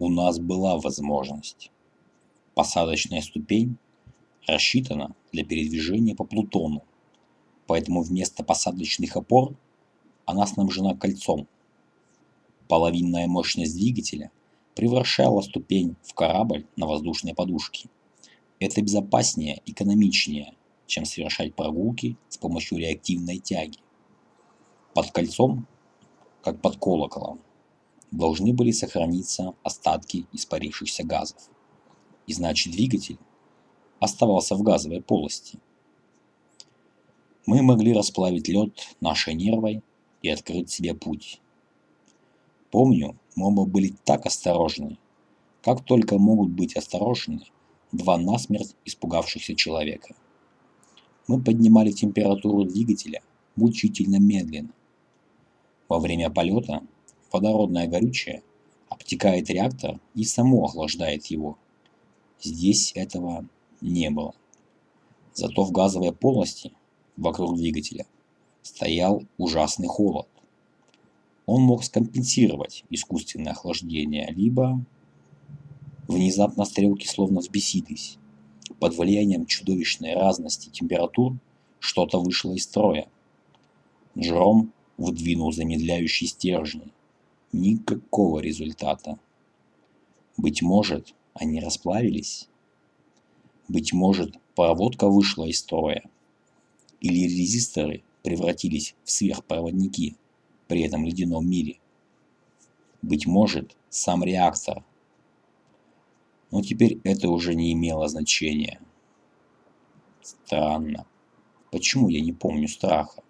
у нас была возможность. Посадочная ступень рассчитана для передвижения по Плутону, поэтому вместо посадочных опор она снабжена кольцом. Половинная мощность двигателя превращала ступень в корабль на воздушной подушке. Это безопаснее, экономичнее, чем совершать прогулки с помощью реактивной тяги. Под кольцом, как под колоколом, должны были сохраниться остатки испарившихся газов. И значит двигатель оставался в газовой полости. Мы могли расплавить лед нашей нервой и открыть себе путь. Помню, мы оба были так осторожны, как только могут быть осторожны два насмерть испугавшихся человека. Мы поднимали температуру двигателя мучительно медленно. Во время полета водородное горючее обтекает реактор и само охлаждает его. Здесь этого не было. Зато в газовой полости вокруг двигателя стоял ужасный холод. Он мог скомпенсировать искусственное охлаждение, либо внезапно стрелки словно взбесились. Под влиянием чудовищной разности температур что-то вышло из строя. Джером выдвинул замедляющий стержень. Никакого результата. Быть может, они расплавились? Быть может, проводка вышла из строя? Или резисторы превратились в сверхпроводники при этом ледяном мире? Быть может, сам реактор. Но теперь это уже не имело значения. Странно. Почему я не помню страха?